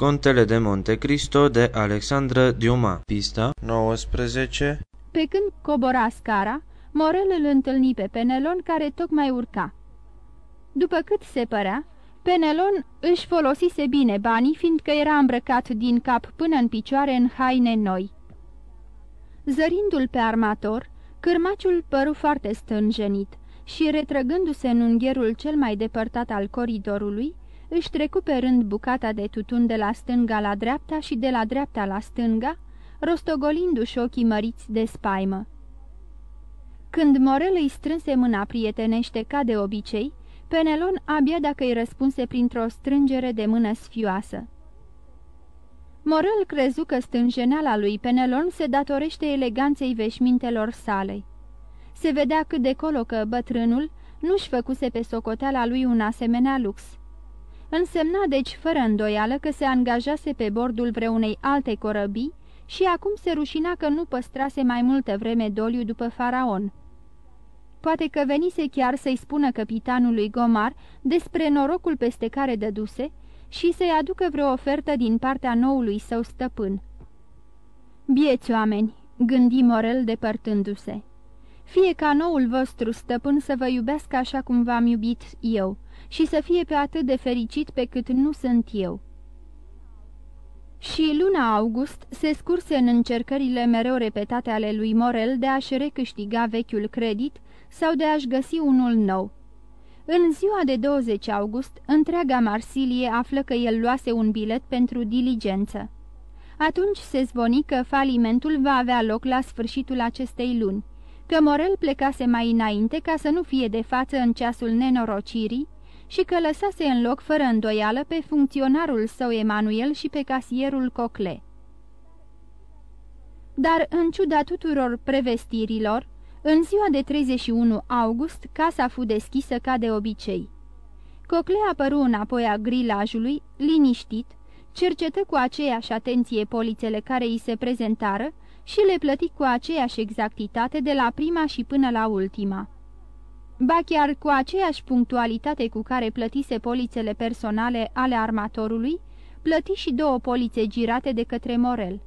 Contele de Monte Cristo de Alexandra Diuma Pista 19 Pe când cobora scara, Morel îl întâlni pe Penelon care tocmai urca. După cât se părea, Penelon își folosise bine banii, fiindcă era îmbrăcat din cap până în picioare în haine noi. Zărindu-l pe armator, cârmaciul păru foarte stânjenit și, retrăgându-se în ungherul cel mai depărtat al coridorului, își trecu pe rând bucata de tutun de la stânga la dreapta și de la dreapta la stânga, rostogolindu-și ochii măriți de spaimă. Când Morel îi strânse mâna prietenește ca de obicei, Penelon abia dacă îi răspunse printr-o strângere de mână sfioasă. Morel crezu că stânjeneala lui Penelon se datorește eleganței veșmintelor sale. Se vedea cât de colo că bătrânul nu-și făcuse pe socoteala lui un asemenea lux. Însemna deci fără îndoială că se angajase pe bordul vreunei alte corăbii și acum se rușina că nu păstrase mai multă vreme doliu după faraon. Poate că venise chiar să-i spună capitanului Gomar despre norocul peste care dăduse și să-i aducă vreo ofertă din partea noului său stăpân. Bieți oameni, gândi Morel depărtându-se, fie ca noul vostru stăpân să vă iubească așa cum v-am iubit eu și să fie pe atât de fericit pe cât nu sunt eu. Și luna august se scurse în încercările mereu repetate ale lui Morel de a-și recâștiga vechiul credit sau de a-și găsi unul nou. În ziua de 20 august, întreaga Marsilie află că el luase un bilet pentru diligență. Atunci se zvoni că falimentul va avea loc la sfârșitul acestei luni, că Morel plecase mai înainte ca să nu fie de față în ceasul nenorocirii și că lăsase în loc fără îndoială pe funcționarul său Emanuel și pe casierul Cocle. Dar, în ciuda tuturor prevestirilor, în ziua de 31 august, casa fu deschisă ca de obicei. Cocle apăru înapoi a grilajului, liniștit, cercetă cu aceeași atenție polițele care îi se prezentară și le plăti cu aceeași exactitate de la prima și până la ultima. Ba chiar cu aceeași punctualitate cu care plătise polițele personale ale armatorului, plăti și două polițe girate de către Morel.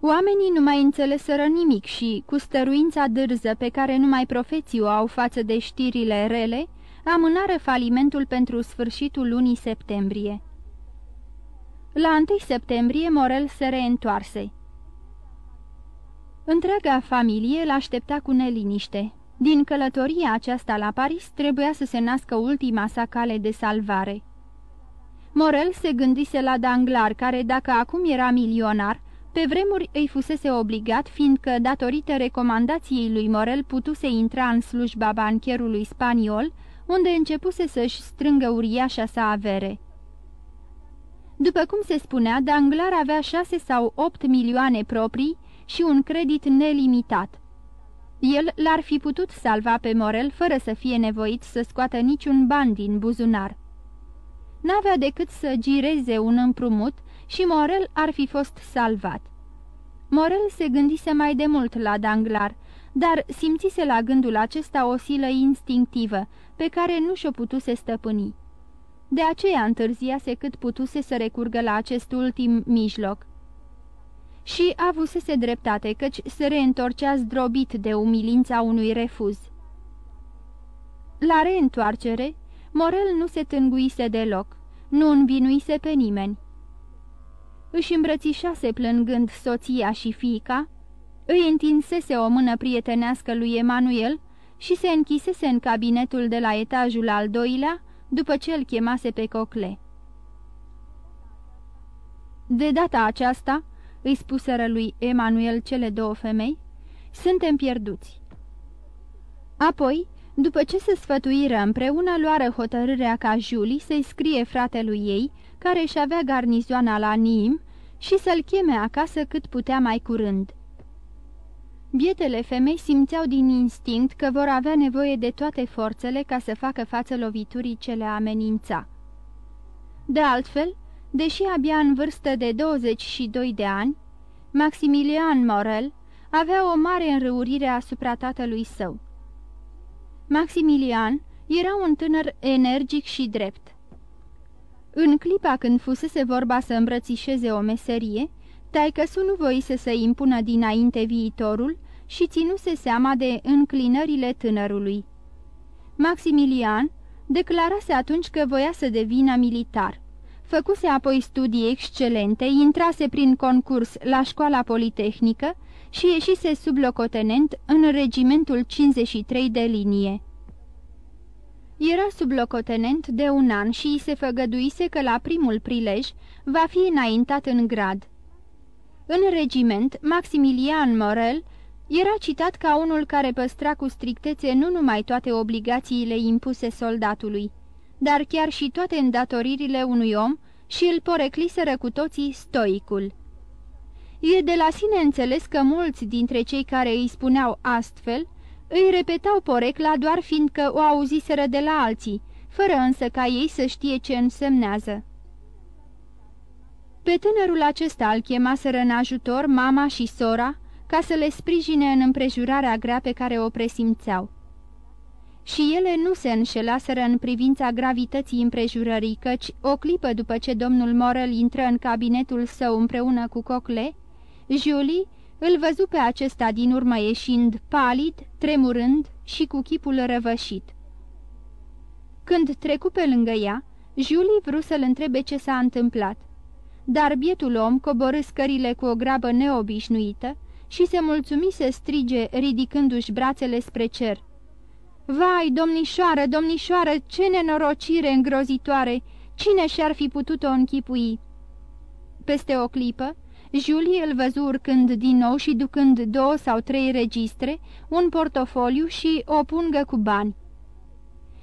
Oamenii nu mai înțeleseră nimic și, cu stăruința dârză pe care numai profeții o au față de știrile rele, amânară falimentul pentru sfârșitul lunii septembrie. La 1 septembrie Morel se reîntoarse. Întreaga familie l-aștepta cu neliniște. Din călătoria aceasta la Paris trebuia să se nască ultima sa cale de salvare. Morel se gândise la Danglar, care, dacă acum era milionar, pe vremuri îi fusese obligat, fiindcă, datorită recomandației lui Morel, putuse intra în slujba bancherului spaniol, unde începuse să-și strângă uriașa sa avere. După cum se spunea, Danglar avea șase sau opt milioane proprii și un credit nelimitat. El l-ar fi putut salva pe Morel fără să fie nevoit să scoată niciun ban din buzunar. N-avea decât să gireze un împrumut și Morel ar fi fost salvat. Morel se gândise mai de mult la Danglar, dar simțise la gândul acesta o silă instinctivă, pe care nu și-o putuse stăpâni. De aceea întârziase cât putuse să recurgă la acest ultim mijloc. Și avusese dreptate, căci se reîntorcea zdrobit de umilința unui refuz. La reîntoarcere, Morel nu se tânguise deloc, nu învinuise pe nimeni își îmbrățișase plângând soția și fiica, îi întinsese o mână prietenească lui Emanuel și se închisese în cabinetul de la etajul al doilea, după ce îl chemase pe Cocle. De data aceasta, îi spuseră lui Emanuel cele două femei, suntem pierduți. Apoi, după ce se sfătuiră împreună, luară hotărârea ca Julie să-i scrie fratelui ei, care își avea garnizoana la Nim, și să-l cheme acasă cât putea mai curând. Bietele femei simțeau din instinct că vor avea nevoie de toate forțele ca să facă față loviturii ce le amenința. De altfel, deși abia în vârstă de 22 de ani, Maximilian Morel avea o mare înrăurire asupra tatălui său. Maximilian era un tânăr energic și drept În clipa când fusese vorba să îmbrățișeze o meserie, taicăsu nu voise să impună dinainte viitorul și ținuse seama de înclinările tânărului. Maximilian declarase atunci că voia să devină militar. Făcuse apoi studii excelente, intrase prin concurs la școala politehnică și ieșise sublocotenent în regimentul 53 de linie. Era sublocotenent de un an și îi se făgăduise că la primul prilej va fi înaintat în grad. În regiment, Maximilian Morel era citat ca unul care păstra cu strictețe nu numai toate obligațiile impuse soldatului, dar chiar și toate îndatoririle unui om și îl porecliseră cu toții stoicul. E de la sine înțeles că mulți dintre cei care îi spuneau astfel îi repetau porecla doar fiindcă o auziseră de la alții, fără însă ca ei să știe ce însemnează. Pe tânărul acesta îl chemaseră în ajutor mama și sora, ca să le sprijine în împrejurarea grea pe care o presimțeau. Și ele nu se înșelaseră în privința gravității împrejurării, căci, o clipă după ce domnul Morel intră în cabinetul său împreună cu Cocle, Julie îl văzu pe acesta din urmă ieșind palid, tremurând și cu chipul răvășit. Când trecu pe lângă ea, Julie vrut să-l întrebe ce s-a întâmplat. Dar bietul om coborâ scările cu o grabă neobișnuită și se mulțumi să strige, ridicându-și brațele spre cer. Vai, domnișoară, domnișoară, ce nenorocire îngrozitoare! Cine și-ar fi putut-o închipui?" Peste o clipă, Julie îl văzu urcând din nou și ducând două sau trei registre, un portofoliu și o pungă cu bani.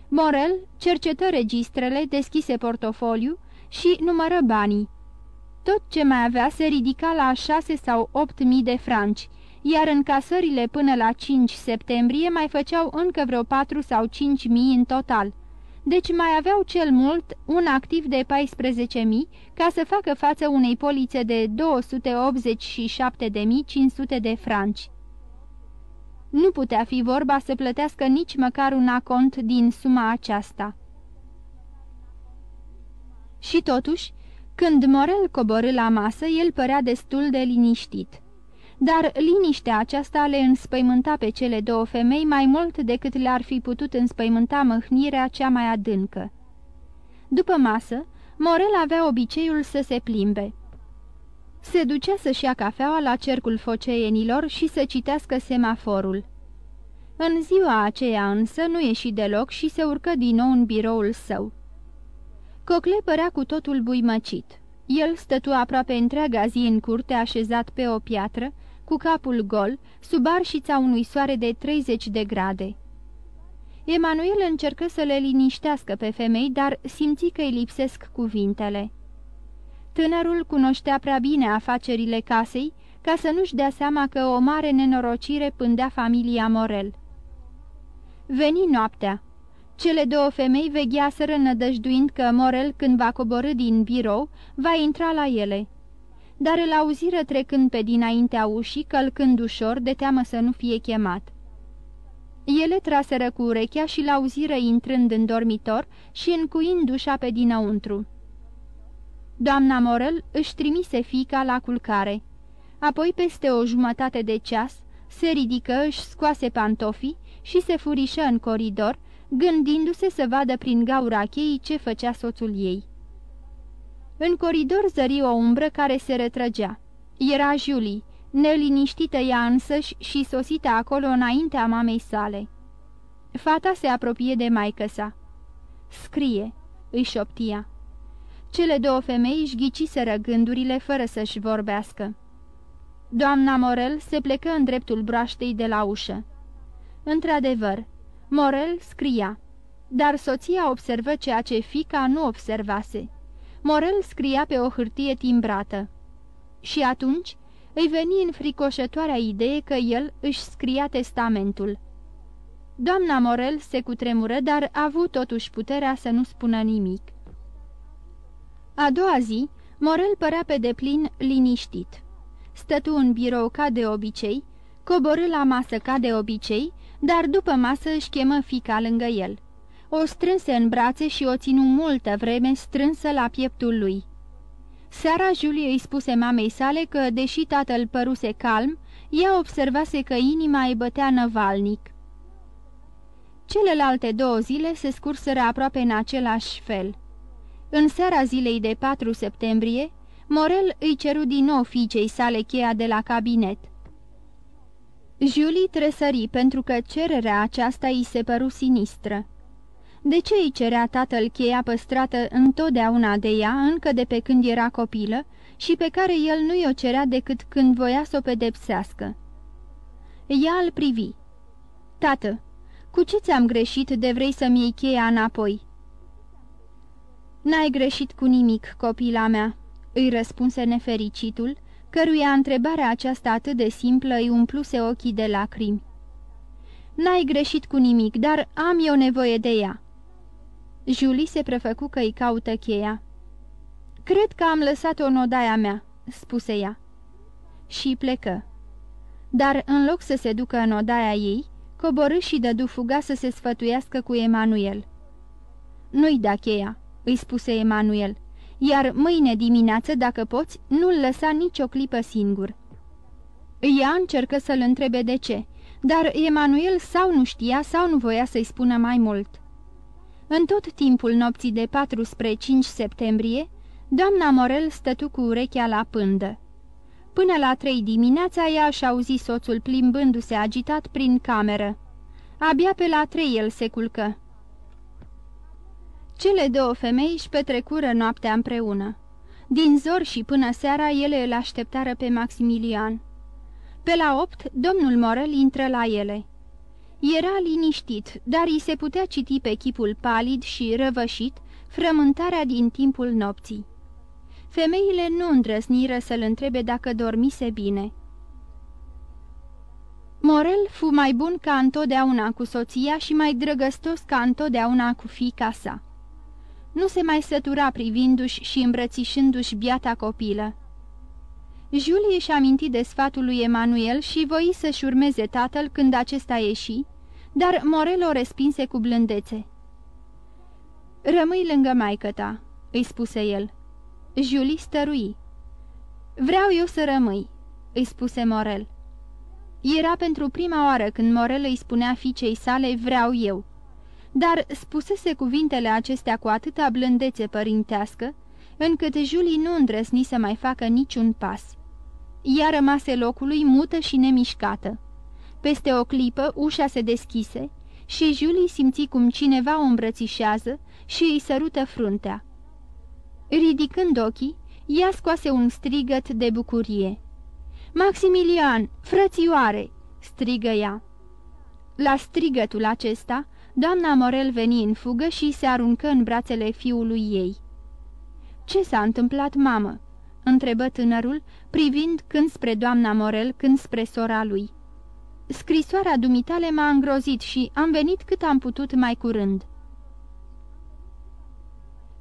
Morel cercetă registrele, deschise portofoliu și numără banii. Tot ce mai avea se ridica la șase sau opt mii de franci, iar încasările până la 5 septembrie mai făceau încă vreo patru sau cinci mii în total – deci mai aveau cel mult un activ de 14.000 ca să facă față unei polițe de 287.500 de franci. Nu putea fi vorba să plătească nici măcar un acont din suma aceasta. Și totuși, când Morel coborâ la masă, el părea destul de liniștit dar liniștea aceasta le înspăimânta pe cele două femei mai mult decât le-ar fi putut înspăimânta măhnirea cea mai adâncă. După masă, Morel avea obiceiul să se plimbe. Se ducea să-și ia cafeaua la cercul foceienilor și să citească semaforul. În ziua aceea însă nu ieși deloc și se urcă din nou în biroul său. Cocle părea cu totul buimăcit. El stătu aproape întreaga zi în curte așezat pe o piatră, cu capul gol, sub arșița unui soare de 30 de grade. Emanuel încercă să le liniștească pe femei, dar simți că îi lipsesc cuvintele. Tânărul cunoștea prea bine afacerile casei, ca să nu-și dea seama că o mare nenorocire pândea familia Morel. Veni noaptea. Cele două femei vegheaseră nădăjduind că Morel, când va coborâ din birou, va intra la ele dar îl auziră trecând pe dinaintea ușii, călcând ușor, de teamă să nu fie chemat. Ele traseră cu urechea și l-auziră intrând în dormitor și încuind ușa pe dinăuntru. Doamna Morel își trimise fica la culcare. Apoi, peste o jumătate de ceas, se ridică, își scoase pantofii și se furișă în coridor, gândindu-se să vadă prin gaura cheii ce făcea soțul ei. În coridor zări o umbră care se retrăgea. Era Julie, neliniștită ea însăși și sosită acolo înaintea mamei sale. Fata se apropie de maică sa. Scrie, îi șoptia. Cele două femei își ghiciseră gândurile fără să-și vorbească. Doamna Morel se plecă în dreptul broaștei de la ușă. Într-adevăr, Morel scria, dar soția observă ceea ce fica nu observase. Morel scria pe o hârtie timbrată. Și atunci îi veni în fricoșătoarea idee că el își scria testamentul. Doamna Morel se cutremură, dar a avut totuși puterea să nu spună nimic. A doua zi, Morel părea pe deplin liniștit. Stătu în birou ca de obicei, coborâ la masă ca de obicei, dar după masă își chemă fica lângă el. O strânse în brațe și o ținu multă vreme strânsă la pieptul lui. Seara Julie îi spuse mamei sale că, deși tatăl păruse calm, ea observase că inima îi bătea năvalnic. Celelalte două zile se scurseră aproape în același fel. În seara zilei de 4 septembrie, Morel îi ceru din nou fiicei sale cheia de la cabinet. Julie tresări pentru că cererea aceasta îi se păru sinistră. De ce îi cerea tatăl cheia păstrată întotdeauna de ea, încă de pe când era copilă, și pe care el nu i-o cerea decât când voia să o pedepsească? Ea îl privi. Tată, cu ce ți-am greșit de vrei să-mi iei cheia înapoi?" N-ai greșit cu nimic, copila mea," îi răspunse nefericitul, căruia întrebarea aceasta atât de simplă îi umpluse ochii de lacrimi. N-ai greșit cu nimic, dar am eu nevoie de ea." Julie se prefăcu că îi caută cheia. Cred că am lăsat-o în odaia mea," spuse ea. Și plecă. Dar în loc să se ducă în odaia ei, coborâ și dădu fuga să se sfătuiască cu Emanuel. Nu-i da cheia," îi spuse Emanuel, iar mâine dimineață, dacă poți, nu-l lăsa nicio clipă singur." Ea încercă să-l întrebe de ce, dar Emanuel sau nu știa sau nu voia să-i spună mai mult. În tot timpul nopții de 4 spre 5 septembrie, doamna Morel stătu cu urechea la pândă. Până la trei dimineața ea și auzi soțul plimbându-se agitat prin cameră. Abia pe la trei el se culcă. Cele două femei își petrecură noaptea împreună. Din zor și până seara ele îl așteptară pe Maximilian. Pe la opt, domnul Morel intră la ele. Era liniștit, dar îi se putea citi pe chipul palid și răvășit frământarea din timpul nopții. Femeile nu îndrăzniră să-l întrebe dacă dormise bine. Morel fu mai bun ca întotdeauna cu soția și mai drăgăstos ca întotdeauna cu fiica sa. Nu se mai sătura privindu-și și îmbrățișându-și biata copilă. Julie își aminti de sfatul lui Emanuel și voi să-și urmeze tatăl când acesta ieși, dar Morel o respinse cu blândețe. Rămâi lângă maică ta," îi spuse el. Julie stărui. Vreau eu să rămâi," îi spuse Morel. Era pentru prima oară când Morel îi spunea fiicei sale vreau eu. Dar spusese cuvintele acestea cu atâta blândețe părintească, încât Julie nu îndrăzni să mai facă niciun pas. Ea rămase locului mută și nemișcată. Peste o clipă ușa se deschise și Julie simți cum cineva o îmbrățișează și îi sărută fruntea. Ridicând ochii, ea scoase un strigăt de bucurie. Maximilian, frățioare!" strigă ea. La strigătul acesta, doamna Morel veni în fugă și se aruncă în brațele fiului ei. Ce s-a întâmplat, mamă?" întrebă tânărul, privind când spre doamna Morel, când spre sora lui. Scrisoarea dumitale m-a îngrozit și am venit cât am putut mai curând."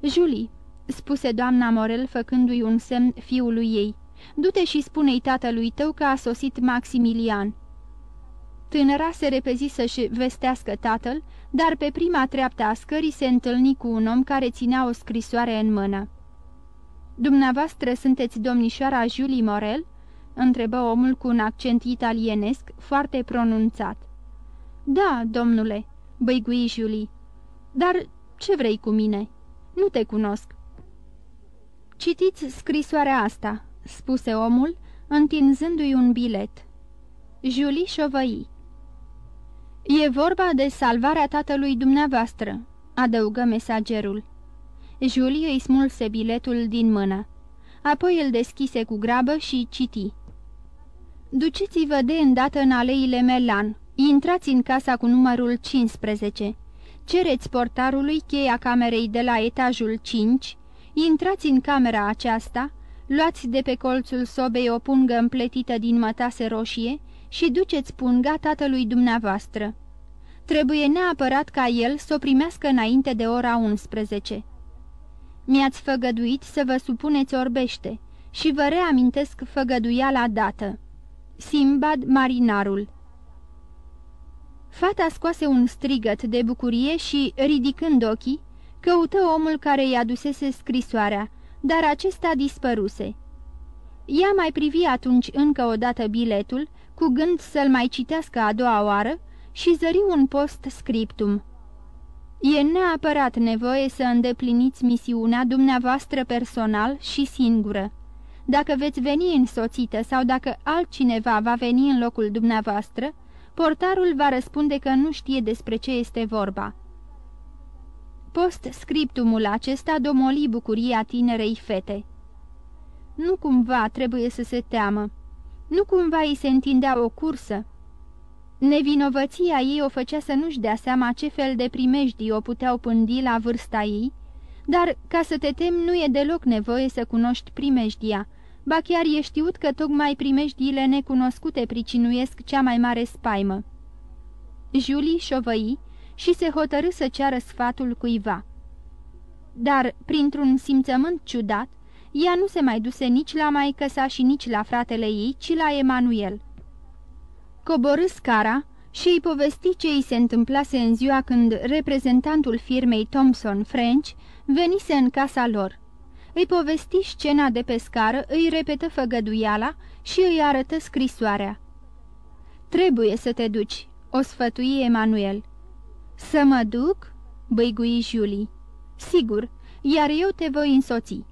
Julie, spuse doamna Morel făcându-i un semn fiului ei. Du-te și spune-i tatălui tău că a sosit Maximilian." Tânăra se repezi să-și vestească tatăl, dar pe prima treaptă a scării se întâlni cu un om care ținea o scrisoare în mână. Dumneavoastră sunteți domnișoara Julie Morel?" întrebă omul cu un accent italienesc foarte pronunțat. Da, domnule," băigui Julie. Dar ce vrei cu mine? Nu te cunosc." Citiți scrisoarea asta," spuse omul, întinzându-i un bilet. Julie șovăi. E vorba de salvarea tatălui dumneavoastră," adăugă mesagerul. Julie îi smulse biletul din mână. Apoi îl deschise cu grabă și citi. Duceți-vă de îndată în aleile Melan. Intrați în casa cu numărul 15. Cereți portarului cheia camerei de la etajul 5 Intrați în camera aceasta, luați de pe colțul sobei o pungă împletită din mătase roșie și duceți punga tatălui dumneavoastră. Trebuie neapărat ca el să o primească înainte de ora 11. Mi-ați făgăduit să vă supuneți orbește și vă reamintesc făgăduiala dată. Simbad Marinarul Fata scoase un strigăt de bucurie și, ridicând ochii, căută omul care i-a dusese scrisoarea, dar acesta dispăruse. Ea mai privi atunci încă o dată biletul, cu gând să-l mai citească a doua oară și zări un post scriptum. E neapărat nevoie să îndepliniți misiunea dumneavoastră personal și singură. Dacă veți veni însoțită sau dacă altcineva va veni în locul dumneavoastră, portarul va răspunde că nu știe despre ce este vorba. Post-scriptumul acesta domoli bucuria tinerei fete. Nu cumva trebuie să se teamă. Nu cumva îi se întindea o cursă. Nevinovăția ei o făcea să nu-și dea seama ce fel de primejdii o puteau pândi la vârsta ei, dar ca să te temi nu e deloc nevoie să cunoști primejdia, ba chiar e știut că tocmai primejdiile necunoscute pricinuiesc cea mai mare spaimă. Julie șovăi și se hotărâ să ceară sfatul cuiva. Dar, printr-un simțământ ciudat, ea nu se mai duse nici la maică sa și nici la fratele ei, ci la Emanuel. Coborâ scara și îi povesti ce îi se întâmplase în ziua când reprezentantul firmei Thomson French venise în casa lor. Îi povesti scena de pe scară, îi repetă făgăduiala și îi arătă scrisoarea. Trebuie să te duci," o sfătui Emanuel. Să mă duc?" băigui Julie. Sigur, iar eu te voi însoți."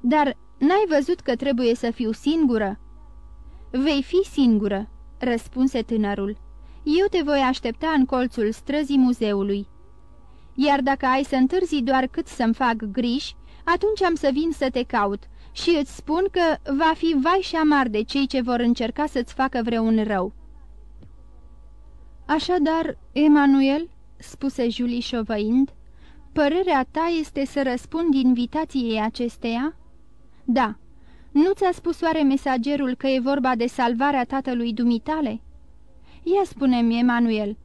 Dar n-ai văzut că trebuie să fiu singură?" Vei fi singură," răspunse tânărul. Eu te voi aștepta în colțul străzii muzeului. Iar dacă ai să întârzi doar cât să-mi fac griji, atunci am să vin să te caut și îți spun că va fi vai și amar de cei ce vor încerca să-ți facă vreun rău." Așadar, Emanuel," spuse Julie șovăind, părerea ta este să răspund invitației acesteia?" Da. Nu ți-a spus oare mesagerul că e vorba de salvarea tatălui dumitale?" Ia spune-mi, Emanuel,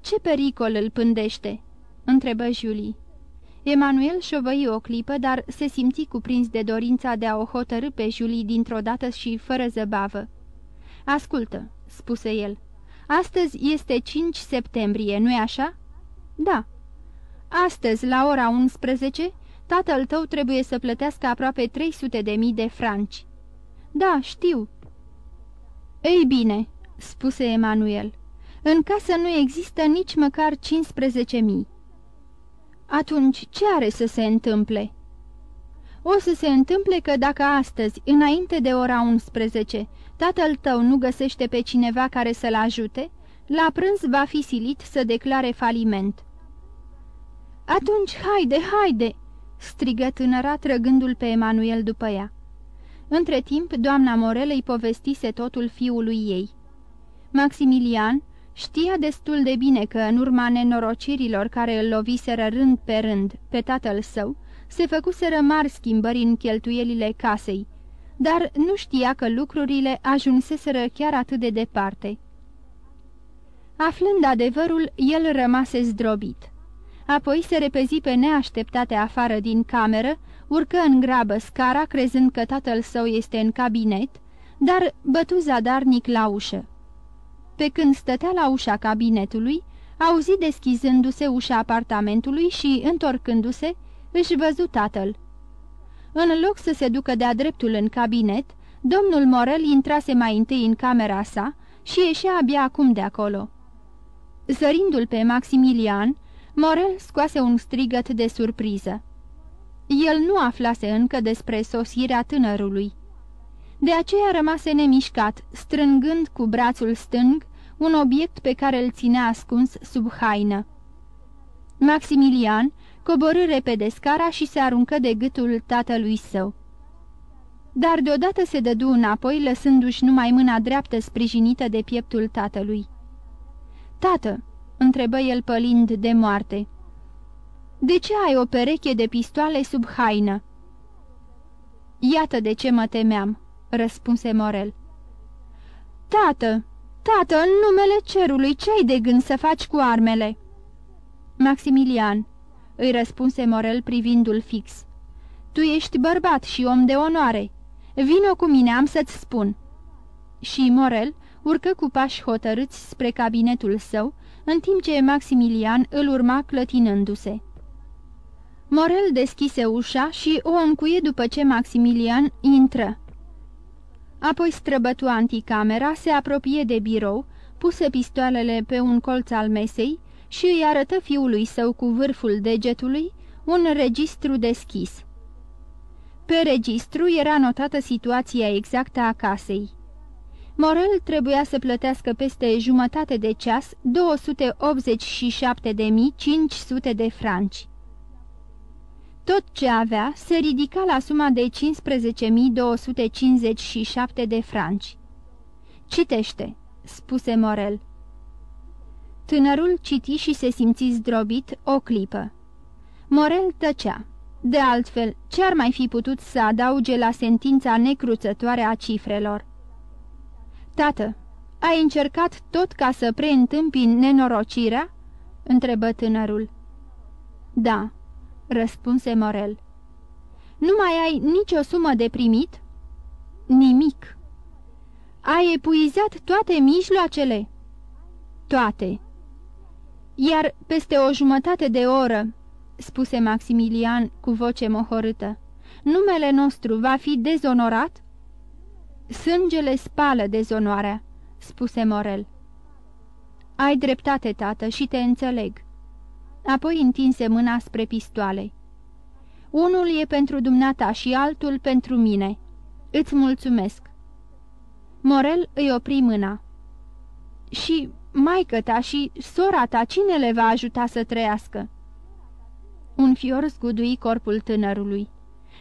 ce pericol îl pândește?" întrebă Julie. Emanuel șovăi o clipă, dar se simți cuprins de dorința de a o hotărâ pe Julie dintr-o dată și fără zăbavă. Ascultă," spuse el, astăzi este 5 septembrie, nu-i așa?" Da." Astăzi, la ora 11, tatăl tău trebuie să plătească aproape 300 de mii de franci." Da, știu." Ei bine," spuse Emanuel, în casă nu există nici măcar 15 mii. Atunci ce are să se întâmple?" O să se întâmple că dacă astăzi, înainte de ora 11, tatăl tău nu găsește pe cineva care să-l ajute, la prânz va fi silit să declare faliment." Atunci, haide, haide!" Strigă tânăra trăgându-l pe Emanuel după ea. Între timp, doamna Morel îi povestise totul fiului ei. Maximilian știa destul de bine că, în urma nenorocirilor care îl loviseră rând pe rând pe tatăl său, se făcuseră mari schimbări în cheltuielile casei, dar nu știa că lucrurile ajunseseră chiar atât de departe. Aflând adevărul, el rămase zdrobit. Apoi se repezi pe neașteptate afară din cameră, urcă în grabă scara, crezând că tatăl său este în cabinet, dar bătu zadarnic la ușă. Pe când stătea la ușa cabinetului, auzi deschizându-se ușa apartamentului și, întorcându-se, își văzu tatăl. În loc să se ducă de-a dreptul în cabinet, domnul Morel intrase mai întâi în camera sa și ieșea abia acum de acolo. Zărindu-l pe Maximilian, Morel scoase un strigăt de surpriză. El nu aflase încă despre sosirea tânărului. De aceea rămase nemișcat, strângând cu brațul stâng un obiect pe care îl ținea ascuns sub haină. Maximilian coborâ repede scara și se aruncă de gâtul tatălui său. Dar deodată se dădu înapoi, lăsându-și numai mâna dreaptă sprijinită de pieptul tatălui. Tată!" Întrebă el pălind de moarte. De ce ai o pereche de pistoale sub haină?" Iată de ce mă temeam," răspunse Morel. Tată, tată, în numele cerului, ce-ai de gând să faci cu armele?" Maximilian," îi răspunse Morel privindu-l fix. Tu ești bărbat și om de onoare. Vino cu mine, am să-ți spun." Și Morel urcă cu pași hotărâți spre cabinetul său, în timp ce Maximilian îl urma clătinându-se. Morel deschise ușa și o încuie după ce Maximilian intră. Apoi străbătu anticamera, se apropie de birou, puse pistoalele pe un colț al mesei și îi arătă fiului său cu vârful degetului un registru deschis. Pe registru era notată situația exactă a casei. Morel trebuia să plătească peste jumătate de ceas 287.500 de franci. Tot ce avea se ridica la suma de 15.257 de franci. Citește, spuse Morel. Tânărul citi și se simți zdrobit o clipă. Morel tăcea. De altfel, ce ar mai fi putut să adauge la sentința necruțătoare a cifrelor? Tată, ai încercat tot ca să preîntâmpini nenorocirea?" întrebă tânărul. Da," răspunse Morel. Nu mai ai nicio sumă de primit?" Nimic." Ai epuizat toate mijloacele?" Toate." Iar peste o jumătate de oră spuse Maximilian cu voce mohorâtă. Numele nostru va fi dezonorat? Sângele spală dezonoarea, spuse Morel. Ai dreptate, tată, și te înțeleg. Apoi întinse mâna spre pistoale. Unul e pentru dumneata și altul pentru mine. Îți mulțumesc. Morel îi opri mâna. Și maică ta și sora ta, cine le va ajuta să trăiască? Un fior zgudui corpul tânărului.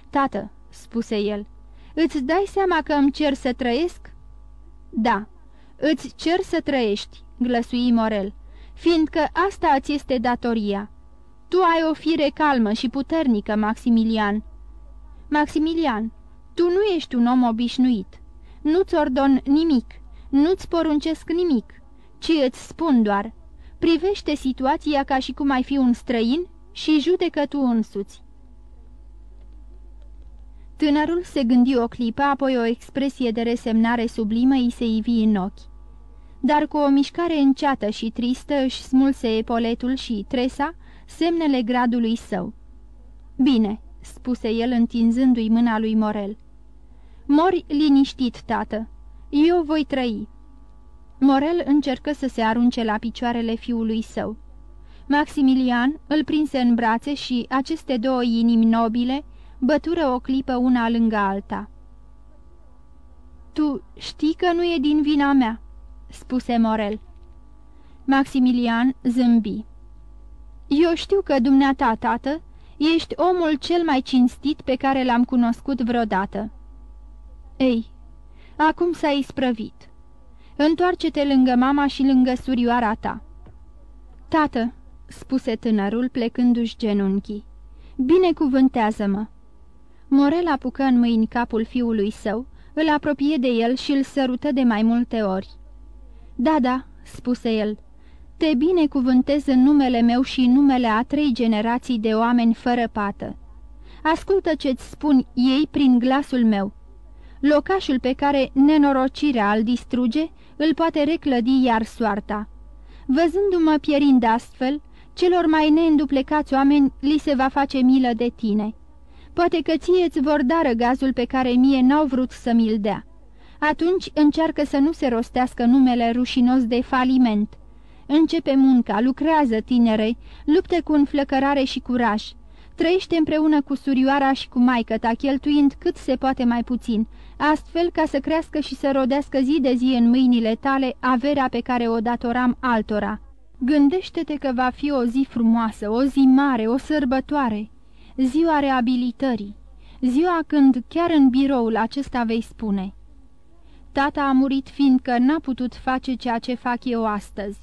Tată," spuse el, îți dai seama că îmi cer să trăiesc?" Da, îți cer să trăiești," glăsui Morel, fiindcă asta îți este datoria. Tu ai o fire calmă și puternică, Maximilian." Maximilian, tu nu ești un om obișnuit. Nu-ți ordon nimic, nu-ți poruncesc nimic, ci îți spun doar, privește situația ca și cum ai fi un străin și judecă tu însuți. Tânărul se gândi o clipă, apoi o expresie de resemnare sublimă îi se ivi în ochi. Dar cu o mișcare înceată și tristă își smulse epoletul și tresa, semnele gradului său. Bine," spuse el întinzându-i mâna lui Morel. Mori liniștit, tată. Eu voi trăi." Morel încercă să se arunce la picioarele fiului său. Maximilian îl prinse în brațe și aceste două inimi nobile bătură o clipă una lângă alta. Tu știi că nu e din vina mea," spuse Morel. Maximilian zâmbi. Eu știu că dumneata, tată, ești omul cel mai cinstit pe care l-am cunoscut vreodată." Ei, acum s-a isprăvit. Întoarce-te lângă mama și lângă surioara ta." Tată, spuse tânărul plecându-și genunchii. Binecuvântează-mă! Morel apucă în mâini capul fiului său, îl apropie de el și îl sărută de mai multe ori. Da, da," spuse el, te binecuvântez în numele meu și în numele a trei generații de oameni fără pată. Ascultă ce-ți spun ei prin glasul meu. Locașul pe care nenorocirea îl distruge, îl poate reclădi iar soarta. Văzându-mă pierind astfel, celor mai neînduplecați oameni li se va face milă de tine. Poate că ție îți vor da răgazul pe care mie n-au vrut să mi-l dea. Atunci încearcă să nu se rostească numele rușinos de faliment. Începe munca, lucrează, tinere, lupte cu înflăcărare și curaj. Trăiește împreună cu surioara și cu maică ta, cheltuind cât se poate mai puțin, astfel ca să crească și să rodească zi de zi în mâinile tale averea pe care o datoram altora. Gândește-te că va fi o zi frumoasă, o zi mare, o sărbătoare, ziua reabilitării, ziua când chiar în biroul acesta vei spune Tata a murit fiindcă n-a putut face ceea ce fac eu astăzi,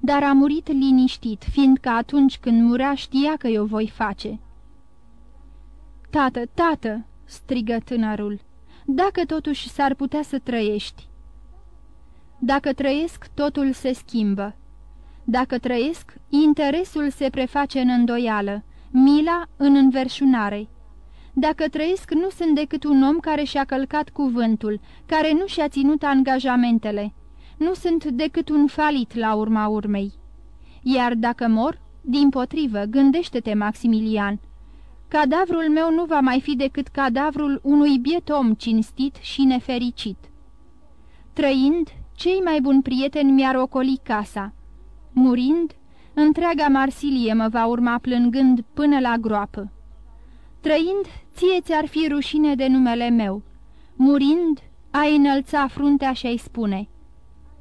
dar a murit liniștit, fiindcă atunci când murea știa că eu voi face. Tată, tată!" strigă tânărul, dacă totuși s-ar putea să trăiești." Dacă trăiesc, totul se schimbă." Dacă trăiesc, interesul se preface în îndoială, mila în înverșunare. Dacă trăiesc, nu sunt decât un om care și-a călcat cuvântul, care nu și-a ținut angajamentele. nu sunt decât un falit la urma urmei. Iar dacă mor, din potrivă, gândește-te, Maximilian, cadavrul meu nu va mai fi decât cadavrul unui biet om cinstit și nefericit. Trăind, cei mai buni prieteni mi-ar ocoli casa. Murind, întreaga Marsilie mă va urma plângând până la groapă. Trăind, ție ți-ar fi rușine de numele meu. Murind, ai înălța fruntea și ai spune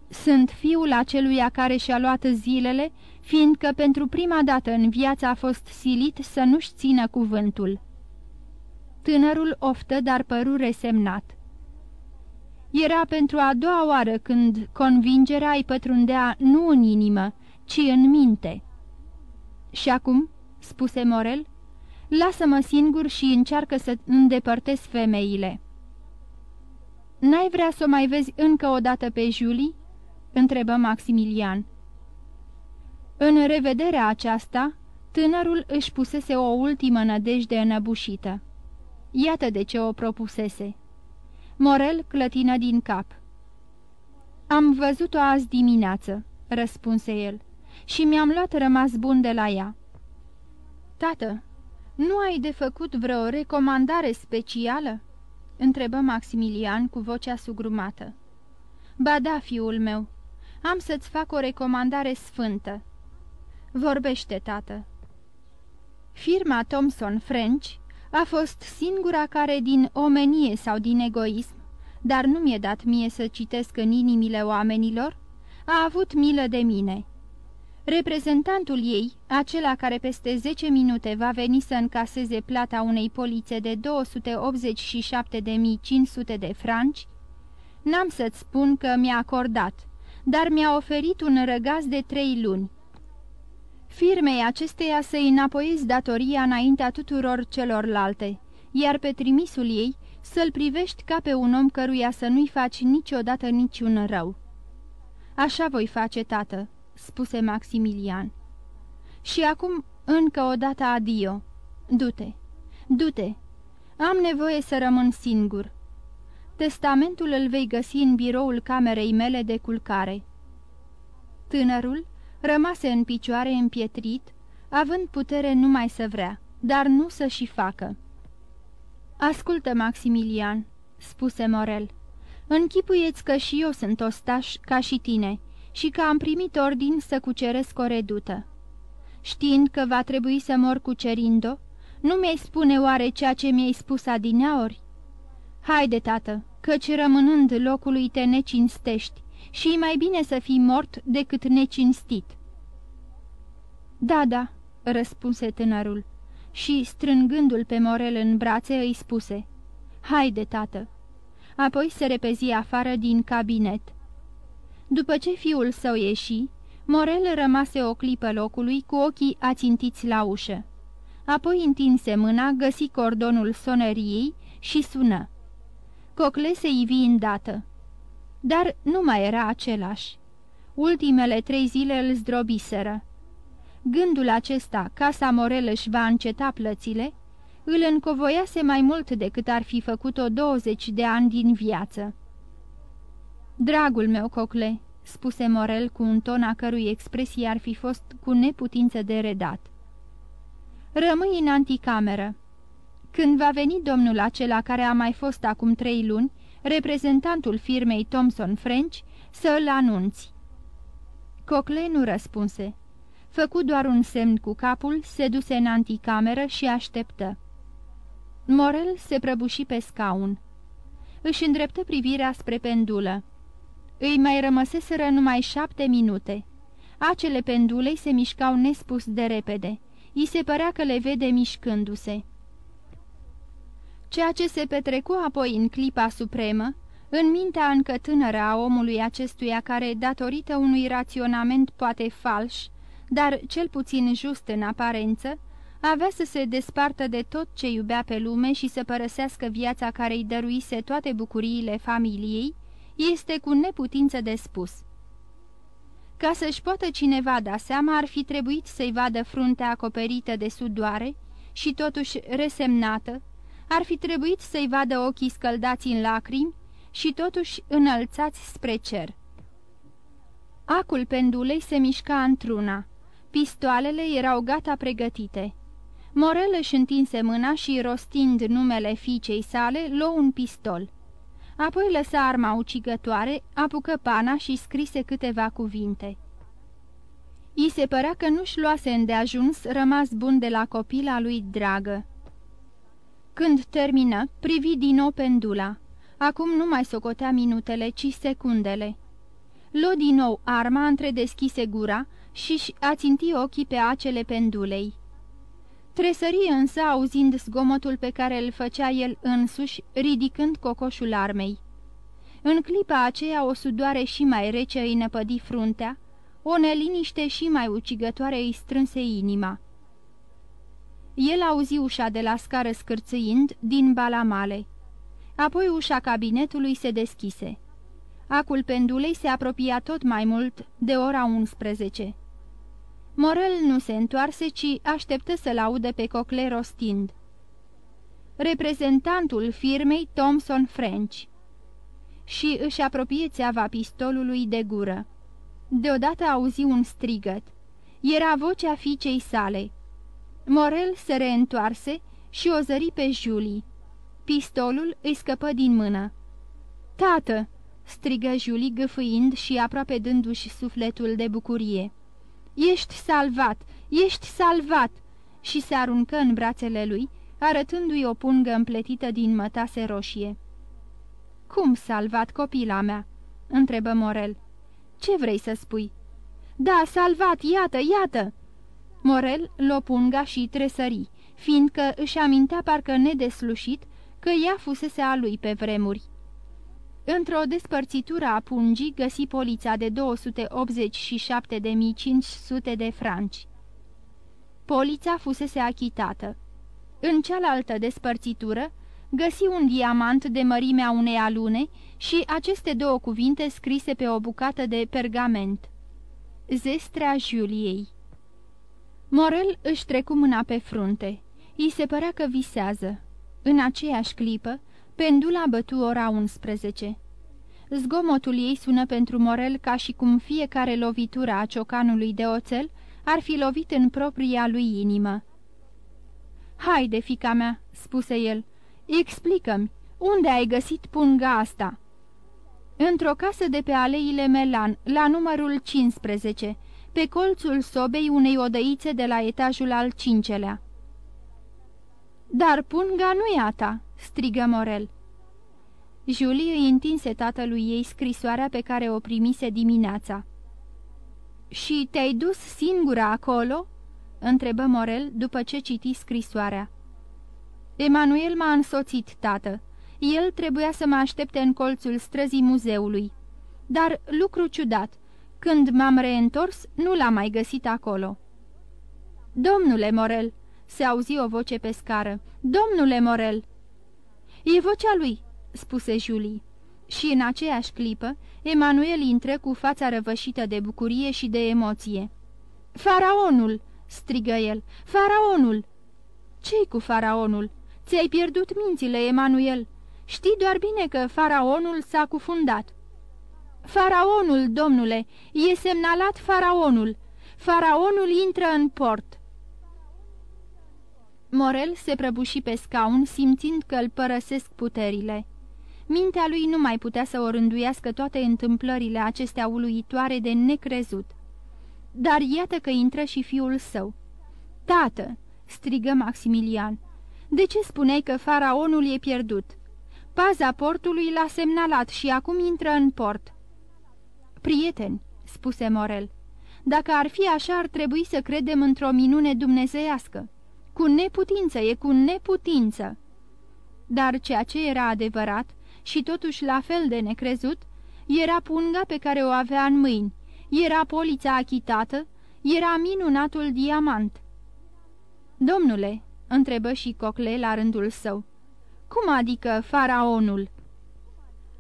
Sunt fiul aceluia care și-a luat zilele, fiindcă pentru prima dată în viață a fost silit să nu-și țină cuvântul. Tânărul oftă, dar păru resemnat. Era pentru a doua oară când convingerea îi pătrundea nu în inimă, ci în minte. Și acum, spuse Morel, lasă-mă singur și încearcă să îndepărtez femeile. N-ai vrea să o mai vezi încă o dată pe Julie?" întrebă Maximilian. În revederea aceasta, tânărul își pusese o ultimă nădejde înăbușită. Iată de ce o propusese. Morel clătină din cap. Am văzut-o azi dimineață," răspunse el, și mi-am luat rămas bun de la ea." Tată, nu ai de făcut vreo recomandare specială?" întrebă Maximilian cu vocea sugrumată. Ba da, fiul meu, am să-ți fac o recomandare sfântă." Vorbește, tată." Firma Thomson French a fost singura care, din omenie sau din egoism, dar nu mi-e dat mie să citesc în inimile oamenilor, a avut milă de mine. Reprezentantul ei, acela care peste 10 minute va veni să încaseze plata unei polițe de 287.500 de franci, n-am să-ți spun că mi-a acordat, dar mi-a oferit un răgaz de trei luni. Firmei acesteia să-i înapoiezi datoria înaintea tuturor celorlalte, iar pe trimisul ei să-l privești ca pe un om căruia să nu-i faci niciodată niciun rău. Așa voi face, tată," spuse Maximilian. Și acum încă o dată adio. Du-te, du-te, am nevoie să rămân singur. Testamentul îl vei găsi în biroul camerei mele de culcare." Tânărul rămase în picioare împietrit, având putere numai să vrea, dar nu să și facă. Ascultă, Maximilian," spuse Morel, închipuieți că și eu sunt ostaș ca și tine și că am primit ordin să cuceresc o redută. Știind că va trebui să mor cucerind-o, nu mi-ai spune oare ceea ce mi-ai spus adineaori? Haide, tată, căci rămânând locului te necinstești și mai bine să fii mort decât necinstit." Da, da," răspunse tânărul și, strângându-l pe Morel în brațe, îi spuse, Haide, tată!" Apoi se repezi afară din cabinet. După ce fiul său ieși, Morel rămase o clipă locului cu ochii ațintiți la ușă. Apoi întinse mâna, găsi cordonul soneriei și sună. Cocle se ivi îndată. Dar nu mai era același. Ultimele trei zile îl zdrobiseră. Gândul acesta, casa Morel își va înceta plățile, îl încovoiase mai mult decât ar fi făcut-o 20 de ani din viață. Dragul meu, Cocle," spuse Morel cu un ton a cărui expresie ar fi fost cu neputință de redat. Rămâi în anticameră. Când va veni domnul acela care a mai fost acum trei luni, reprezentantul firmei Thomson French, să îl anunți. Cocle nu răspunse. Făcu doar un semn cu capul, se duse în anticameră și așteptă. Morel se prăbuși pe scaun. Își îndreptă privirea spre pendulă. Îi mai rămăseseră numai șapte minute. Acele pendulei se mișcau nespus de repede. I se părea că le vede mișcându-se. Ceea ce se petrecu apoi în clipa supremă, în mintea încă tânără a omului acestuia care, datorită unui raționament poate falș, dar cel puțin just în aparență, avea să se despartă de tot ce iubea pe lume și să părăsească viața care îi dăruise toate bucuriile familiei, este cu neputință de spus. Ca să-și poată cineva da seama, ar fi trebuit să-i vadă fruntea acoperită de sudoare și totuși resemnată, ar fi trebuit să-i vadă ochii scăldați în lacrimi și totuși înălțați spre cer. Acul pendulei se mișca într-una. Pistoalele erau gata pregătite. Morel își întinse mâna și, rostind numele fiicei sale, luă un pistol. Apoi lăsă arma ucigătoare, apucă pana și scrise câteva cuvinte. I se părea că nu-și luase îndeajuns rămas bun de la copila lui dragă. Când termină, privi din nou pendula. Acum nu mai socotea minutele, ci secundele. Luă din nou arma, întredeschise gura și-și aținti ochii pe acele pendulei. Tresări însă auzind zgomotul pe care îl făcea el însuși, ridicând cocoșul armei. În clipa aceea o sudoare și mai rece îi năpădi fruntea, o neliniște și mai ucigătoare îi strânse inima. El auzi ușa de la scară scârțâind din balamale. Apoi ușa cabinetului se deschise. Acul pendulei se apropia tot mai mult de ora 11. Morel nu se întoarse, ci așteptă să-l audă pe Cocle rostind. Reprezentantul firmei Thomson French și își apropie țeava pistolului de gură. Deodată auzi un strigăt. Era vocea fiicei sale. Morel se reîntoarse și o zări pe Julie. Pistolul îi scăpă din mână. Tată!" strigă Julie gâfâind și aproape dându-și sufletul de bucurie. Ești salvat! Ești salvat!" și se aruncă în brațele lui, arătându-i o pungă împletită din mătase roșie. Cum salvat copila mea?" întrebă Morel. Ce vrei să spui?" Da, salvat, iată, iată!" Morel lopunga și tresări, fiindcă își amintea parcă nedeslușit că ea fusese a lui pe vremuri. Într-o despărțitură a pungii găsi polița de 287.500 de franci. Polița fusese achitată. În cealaltă despărțitură găsi un diamant de mărimea unei alune și aceste două cuvinte scrise pe o bucată de pergament. Zestrea Juliei Morel își trecu mâna pe frunte. I se părea că visează. În aceeași clipă, pendula bătu ora 11. Zgomotul ei sună pentru Morel ca și cum fiecare lovitură a ciocanului de oțel ar fi lovit în propria lui inimă. Haide, fica mea," spuse el, explică-mi, unde ai găsit punga asta?" Într-o casă de pe aleile Melan, la numărul 15, pe colțul sobei unei odăițe de la etajul al cincelea. Dar punga nu e a ta!" strigă Morel. Julie îi întinse tatălui ei scrisoarea pe care o primise dimineața. Și te-ai dus singura acolo?" întrebă Morel după ce citi scrisoarea. Emanuel m-a însoțit, tată. El trebuia să mă aștepte în colțul străzii muzeului. Dar, lucru ciudat, când m-am reîntors, nu l-am mai găsit acolo. Domnule Morel!" Se auzi o voce pe scară. Domnule Morel!" E vocea lui!" spuse Julie. Și în aceeași clipă, Emanuel intră cu fața răvășită de bucurie și de emoție. Faraonul!" strigă el. Faraonul!" Ce-i cu faraonul? Ți-ai pierdut mințile, Emanuel. Știi doar bine că faraonul s-a cufundat." Faraonul, domnule, e semnalat faraonul. Faraonul intră în port." Morel se prăbuși pe scaun, simțind că îl părăsesc puterile. Mintea lui nu mai putea să o rânduiască toate întâmplările acestea uluitoare de necrezut. Dar iată că intră și fiul său. Tată!" strigă Maximilian. De ce spuneai că faraonul e pierdut?" Paza portului l-a semnalat și acum intră în port." Prieteni," spuse Morel, dacă ar fi așa, ar trebui să credem într-o minune dumnezeiască. Cu neputință e cu neputință." Dar ceea ce era adevărat și totuși la fel de necrezut, era punga pe care o avea în mâini, era polița achitată, era minunatul diamant. Domnule, întrebă și Cocle la rândul său, cum adică faraonul?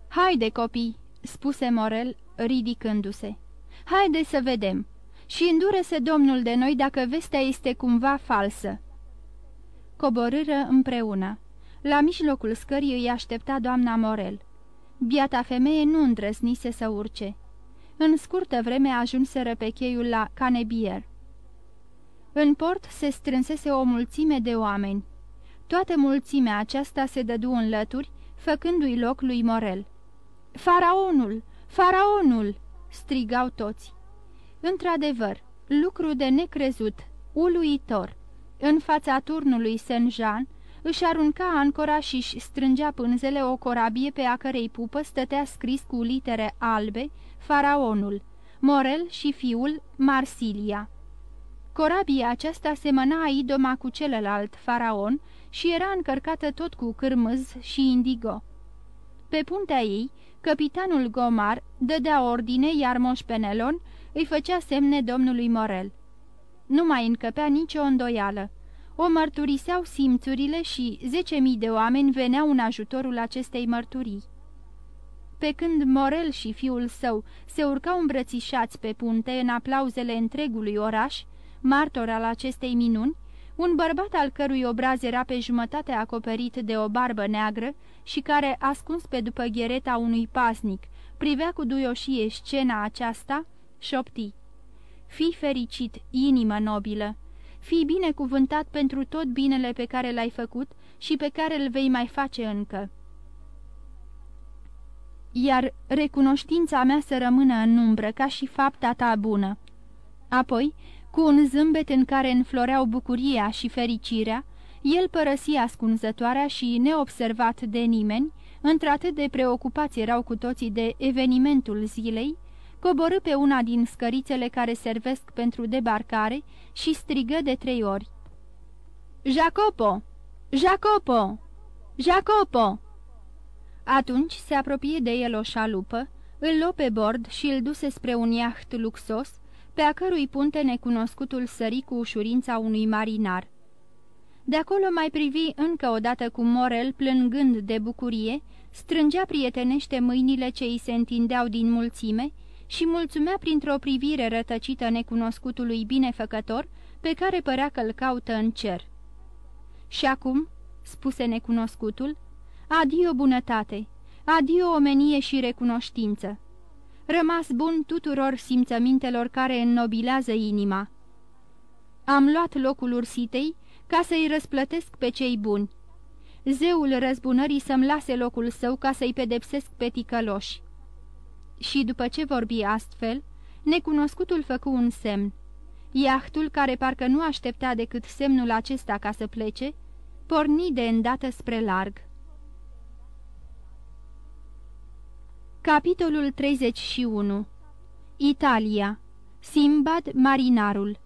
Haide, copii, spuse Morel, ridicându-se. Haide să vedem. Și îndură-se domnul de noi dacă vestea este cumva falsă. Coborâră împreună. La mijlocul scării îi aștepta doamna Morel. Biata femeie nu îndrăznise să urce. în scurtă vreme ajunseră pe cheiul la Canebier. În port se strânsese o mulțime de oameni. Toată mulțimea aceasta se dădu în lături, făcându-i loc lui Morel. Faraonul! Faraonul!" strigau toți. Într-adevăr, lucru de necrezut, uluitor. În fața turnului Saint-Jean își arunca ancora și își strângea pânzele o corabie pe a cărei pupă stătea scris cu litere albe Faraonul, Morel și fiul Marsilia. Corabia aceasta semăna idoma cu celălalt faraon și era încărcată tot cu cârmâz și indigo. Pe puntea ei, capitanul Gomar dădea ordine, iar Moș Penelon îi făcea semne domnului Morel. Nu mai încăpea nicio îndoială. O mărturiseau simțurile și zece mii de oameni veneau în ajutorul acestei mărturii. Pe când Morel și fiul său se urcau îmbrățișați pe punte în aplauzele întregului oraș, martor al acestei minuni, un bărbat al cărui obraz era pe jumătate acoperit de o barbă neagră și care, ascuns pe după ghereta unui pasnic, privea cu duioșie scena aceasta, șopti. Fii fericit, inimă nobilă! Fii binecuvântat pentru tot binele pe care l-ai făcut și pe care îl vei mai face încă. Iar recunoștința mea să rămână în umbră ca și fapta ta bună. Apoi, cu un zâmbet în care înfloreau bucuria și fericirea, el părăsi ascunzătoarea și, neobservat de nimeni, într-atât de preocupați erau cu toții de evenimentul zilei, coborâ pe una din scărițele care servesc pentru debarcare și strigă de trei ori. Jacopo! Jacopo! Jacopo!" Atunci se apropie de el o șalupă, îl luă pe bord și îl duse spre un iaht luxos, pe a cărui punte necunoscutul sări cu ușurința unui marinar. De acolo mai privi încă o dată cu Morel, plângând de bucurie, strângea prietenește mâinile ce îi se întindeau din mulțime și mulțumea printr-o privire rătăcită necunoscutului binefăcător, pe care părea că-l caută în cer. Și acum," spuse necunoscutul, adio bunătate, adio omenie și recunoștință rămas bun tuturor simțămintelor care înnobilează inima. Am luat locul ursitei ca să-i răsplătesc pe cei buni. Zeul răzbunării să-mi lase locul său ca să-i pedepsesc pe ticăloși. Și după ce vorbi astfel, necunoscutul făcu un semn. Iahtul, care parcă nu aștepta decât semnul acesta ca să plece, porni de îndată spre larg. Capitolul 31 Italia Simbad Marinarul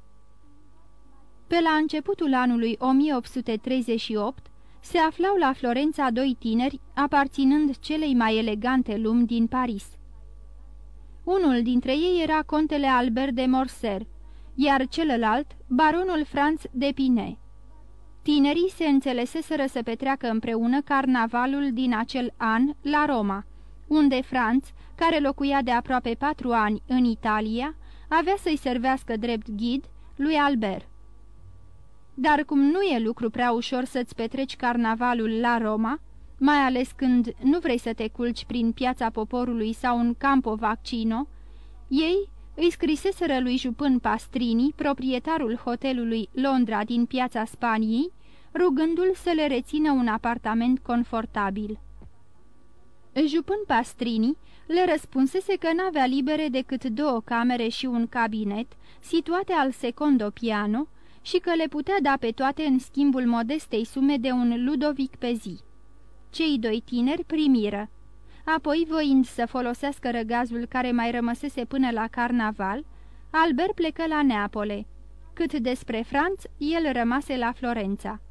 Pe la începutul anului 1838 se aflau la Florența doi tineri aparținând celei mai elegante lumi din Paris. Unul dintre ei era contele Albert de Morser, iar celălalt baronul Franz de Pinet. Tinerii se înțeleseseră să petreacă împreună carnavalul din acel an la Roma, unde Franț, care locuia de aproape patru ani în Italia, avea să-i servească drept ghid lui Albert. Dar cum nu e lucru prea ușor să-ți petreci carnavalul la Roma, mai ales când nu vrei să te culci prin piața poporului sau în Campo Vaccino, ei îi scriseseră lui Jupân Pastrini, proprietarul hotelului Londra din piața Spaniei, rugându-l să le rețină un apartament confortabil. Jupân Pastrini le răspunsese că n-avea libere decât două camere și un cabinet, situate al secondo piano, și că le putea da pe toate în schimbul modestei sume de un Ludovic pe zi. Cei doi tineri primiră. Apoi, voind să folosească răgazul care mai rămăsese până la carnaval, Albert plecă la Neapole. Cât despre Franț, el rămase la Florența.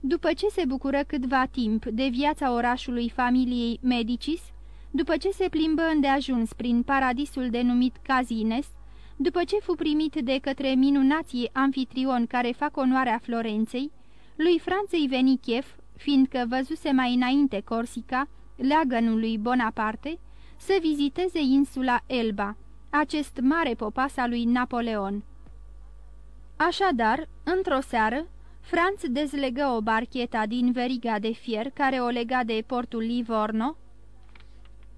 După ce se bucură câtva timp de viața orașului familiei Medicis, după ce se plimbă îndeajuns prin paradisul denumit Cazines, după ce fu primit de către minunații anfitrioni care fac onoarea Florenței, lui Franței veni chef, fiindcă văzuse mai înainte Corsica, leagănul lui Bonaparte, să viziteze insula Elba, acest mare popas al lui Napoleon. Așadar, într-o seară, Franț dezlegă o barcheta din veriga de fier care o lega de portul Livorno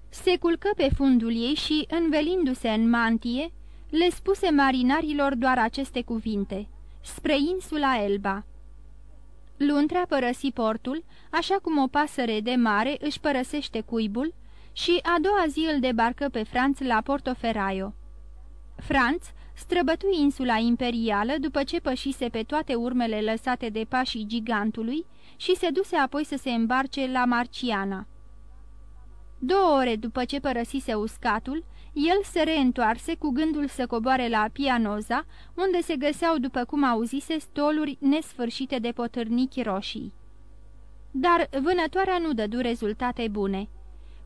Se culcă pe fundul ei și, învelindu-se în mantie, le spuse marinarilor doar aceste cuvinte, spre insula Elba. Luntrea părăsi portul, așa cum o pasăre de mare își părăsește cuibul, și a doua zi îl debarcă pe Franț la Portoferraio. Franț străbătui insula imperială după ce pășise pe toate urmele lăsate de pașii gigantului și se duse apoi să se îmbarce la Marciana. Două ore după ce părăsise uscatul, el se reîntoarse cu gândul să coboare la Pianoza, unde se găseau, după cum auzise, stoluri nesfârșite de potârnichi roșii. Dar vânătoarea nu dădu rezultate bune.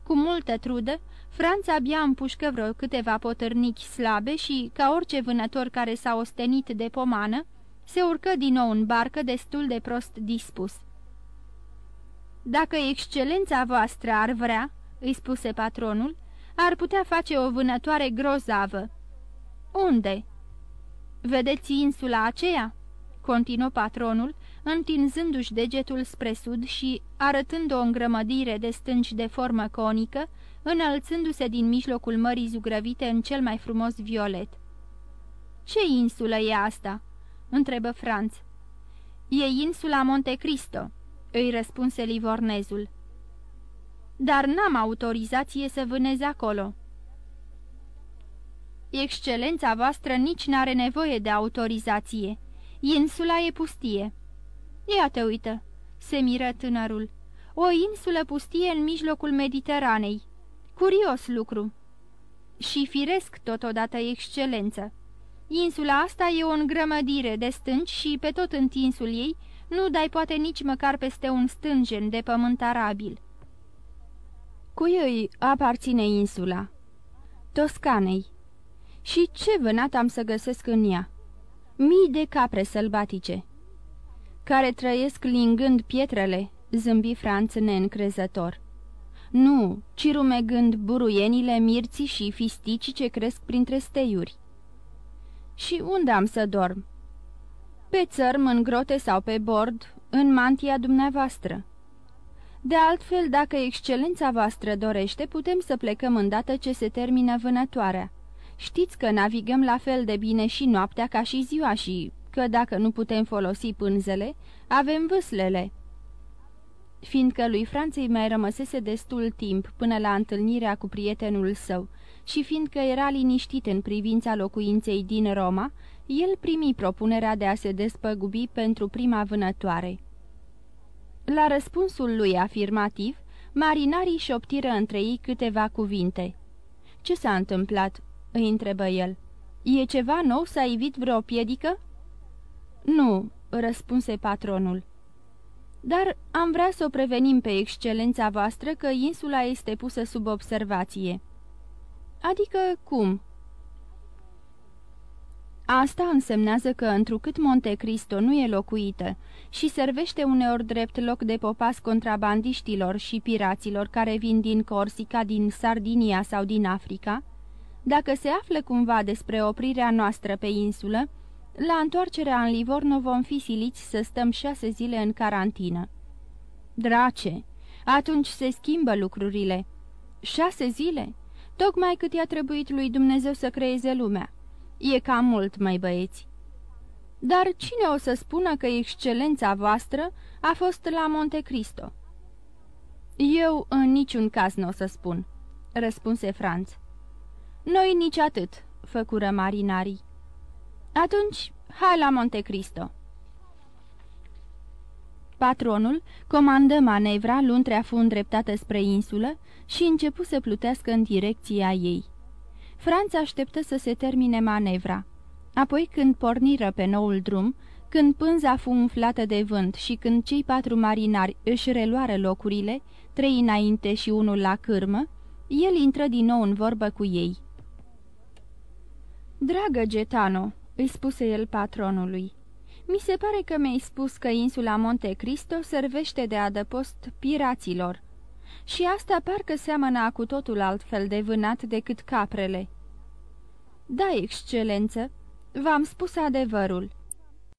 Cu multă trudă, Franța abia împușcă vreo câteva potârnichi slabe și, ca orice vânător care s-a ostenit de pomană, se urcă din nou în barcă destul de prost dispus. Dacă excelența voastră ar vrea," îi spuse patronul, ar putea face o vânătoare grozavă." Unde?" Vedeți insula aceea?" continuă patronul, întinzându-și degetul spre sud și arătând o îngrămădire de stânci de formă conică, înălțându-se din mijlocul mării zugrăvite în cel mai frumos violet. Ce insulă e asta?" întrebă Franț. E insula Monte Cristo," îi răspunse livornezul. Dar n-am autorizație să vânez acolo." Excelența voastră nici n-are nevoie de autorizație. Insula e pustie." Iată, uită," se miră tânărul. O insulă pustie în mijlocul Mediteranei. Curios lucru." Și firesc totodată excelență. Insula asta e o îngrămădire de stânci și pe tot întinsul ei nu dai poate nici măcar peste un stângen de pământ arabil." Cui îi aparține insula?" Toscanei." Și ce vânat am să găsesc în ea?" Mii de capre sălbatice." Care trăiesc lingând pietrele?" zâmbi Franț neîncrezător. Nu, ci rumegând buruienile, mirții și fisticii ce cresc printre steiuri." Și unde am să dorm?" Pe țărm, în grote sau pe bord, în mantia dumneavoastră." De altfel, dacă excelența voastră dorește, putem să plecăm îndată ce se termină vânătoarea. Știți că navigăm la fel de bine și noaptea ca și ziua și că dacă nu putem folosi pânzele, avem vâslele." Fiindcă lui Franței mai rămăsese destul timp până la întâlnirea cu prietenul său și fiindcă era liniștit în privința locuinței din Roma, el primi propunerea de a se despăgubi pentru prima vânătoare. La răspunsul lui afirmativ, marinarii șoptiră între ei câteva cuvinte. Ce s-a întâmplat?" îi întrebă el. E ceva nou? S-a ivit vreo piedică?" Nu," răspunse patronul. Dar am vrea să o prevenim pe excelența voastră că insula este pusă sub observație." Adică cum?" Asta însemnează că, întrucât Monte Cristo nu e locuită și servește uneori drept loc de popas contrabandiștilor și piraților care vin din Corsica, din Sardinia sau din Africa, dacă se află cumva despre oprirea noastră pe insulă, la întoarcerea în Livorno vom fi siliți să stăm șase zile în carantină. Drace, atunci se schimbă lucrurile. Șase zile? Tocmai cât i-a trebuit lui Dumnezeu să creeze lumea. E cam mult, mai băieți. Dar cine o să spună că excelența voastră a fost la Monte Cristo? Eu în niciun caz nu o să spun, răspunse Franț. Noi nici atât, făcură marinarii. Atunci, hai la Monte Cristo. Patronul comandă manevra, luntrea fu îndreptată spre insulă și începu să plutească în direcția ei. Franța așteptă să se termine manevra. Apoi, când porniră pe noul drum, când pânza fu umflată de vânt și când cei patru marinari își reluară locurile, trei înainte și unul la cârmă, el intră din nou în vorbă cu ei. Dragă Getano," îi spuse el patronului, mi se pare că mi-ai spus că insula Monte Cristo servește de adăpost piraților." Și asta parcă seamănă cu totul altfel de vânat decât caprele. Da, excelență, v-am spus adevărul.